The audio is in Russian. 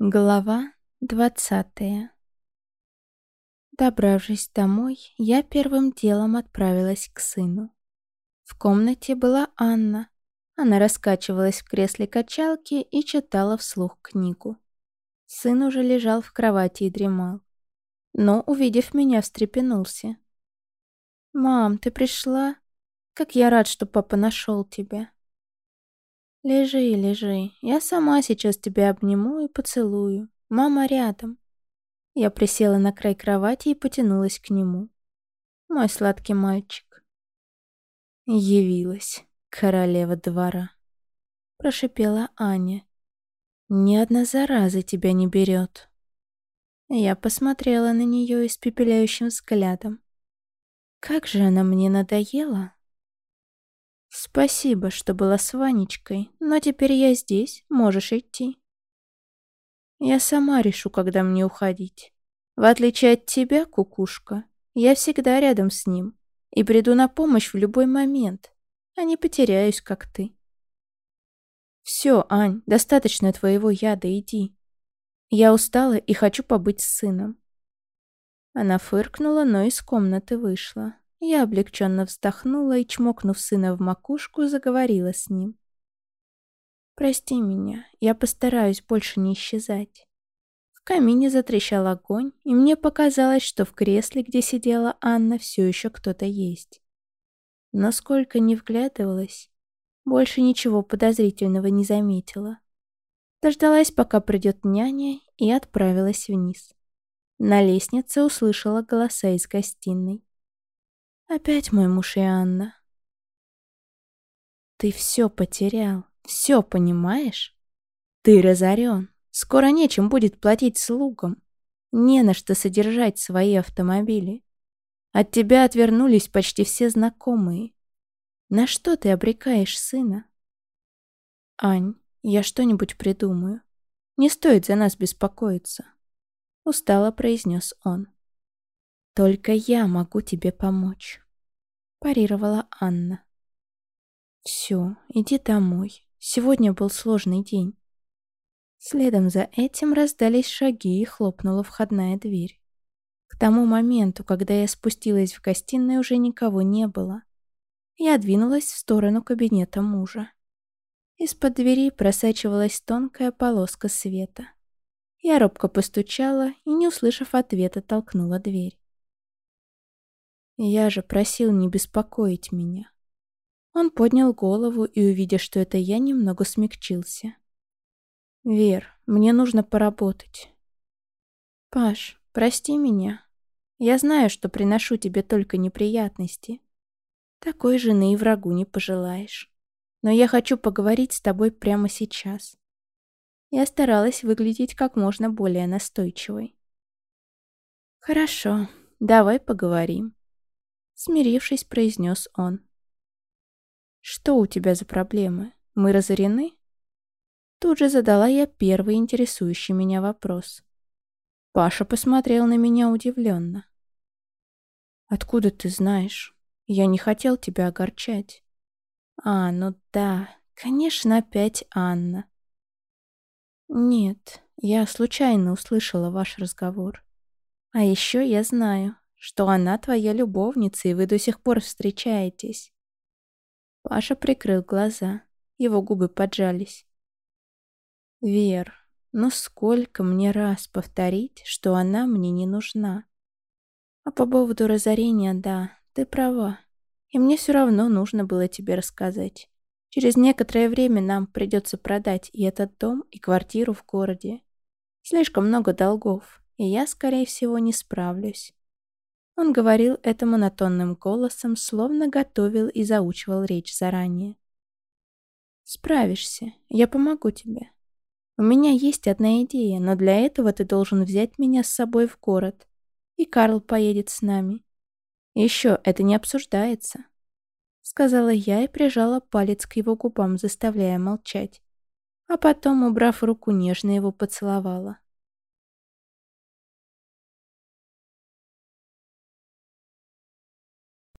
Глава двадцатая Добравшись домой, я первым делом отправилась к сыну. В комнате была Анна. Она раскачивалась в кресле качалки и читала вслух книгу. Сын уже лежал в кровати и дремал. Но, увидев меня, встрепенулся. «Мам, ты пришла? Как я рад, что папа нашел тебя!» «Лежи, лежи. Я сама сейчас тебя обниму и поцелую. Мама рядом». Я присела на край кровати и потянулась к нему. Мой сладкий мальчик. Явилась королева двора. Прошипела Аня. Ни одна зараза тебя не берет. Я посмотрела на нее испепеляющим взглядом. Как же она мне надоела. «Спасибо, что была с Ванечкой, но теперь я здесь, можешь идти». «Я сама решу, когда мне уходить. В отличие от тебя, кукушка, я всегда рядом с ним и приду на помощь в любой момент, а не потеряюсь, как ты». «Все, Ань, достаточно твоего яда, иди. Я устала и хочу побыть с сыном». Она фыркнула, но из комнаты вышла. Я облегченно вздохнула и, чмокнув сына в макушку, заговорила с ним. «Прости меня, я постараюсь больше не исчезать». В камине затрещал огонь, и мне показалось, что в кресле, где сидела Анна, все еще кто-то есть. Но сколько ни вглядывалась, больше ничего подозрительного не заметила. Дождалась, пока придет няня, и отправилась вниз. На лестнице услышала голоса из гостиной. Опять мой муж и Анна. Ты все потерял, все понимаешь? Ты разорен. Скоро нечем будет платить слугам. Не на что содержать свои автомобили. От тебя отвернулись почти все знакомые. На что ты обрекаешь сына? Ань, я что-нибудь придумаю. Не стоит за нас беспокоиться. Устало произнес он. «Только я могу тебе помочь», — парировала Анна. «Все, иди домой. Сегодня был сложный день». Следом за этим раздались шаги и хлопнула входная дверь. К тому моменту, когда я спустилась в гостиной, уже никого не было. Я двинулась в сторону кабинета мужа. Из-под двери просачивалась тонкая полоска света. Я робко постучала и, не услышав ответа, толкнула дверь. Я же просил не беспокоить меня. Он поднял голову и, увидя, что это я, немного смягчился. «Вер, мне нужно поработать». «Паш, прости меня. Я знаю, что приношу тебе только неприятности. Такой жены и врагу не пожелаешь. Но я хочу поговорить с тобой прямо сейчас». Я старалась выглядеть как можно более настойчивой. «Хорошо, давай поговорим», Смирившись, произнес он. «Что у тебя за проблемы? Мы разорены?» Тут же задала я первый интересующий меня вопрос. Паша посмотрел на меня удивленно. «Откуда ты знаешь? Я не хотел тебя огорчать». «А, ну да, конечно, опять Анна». «Нет, я случайно услышала ваш разговор. А еще я знаю, что она твоя любовница, и вы до сих пор встречаетесь. Паша прикрыл глаза, его губы поджались. Вер, ну сколько мне раз повторить, что она мне не нужна? А по поводу разорения, да, ты права. И мне все равно нужно было тебе рассказать. Через некоторое время нам придется продать и этот дом, и квартиру в городе. Слишком много долгов, и я, скорее всего, не справлюсь. Он говорил это монотонным голосом, словно готовил и заучивал речь заранее. «Справишься. Я помогу тебе. У меня есть одна идея, но для этого ты должен взять меня с собой в город. И Карл поедет с нами. Еще это не обсуждается», — сказала я и прижала палец к его губам, заставляя молчать. А потом, убрав руку, нежно его поцеловала.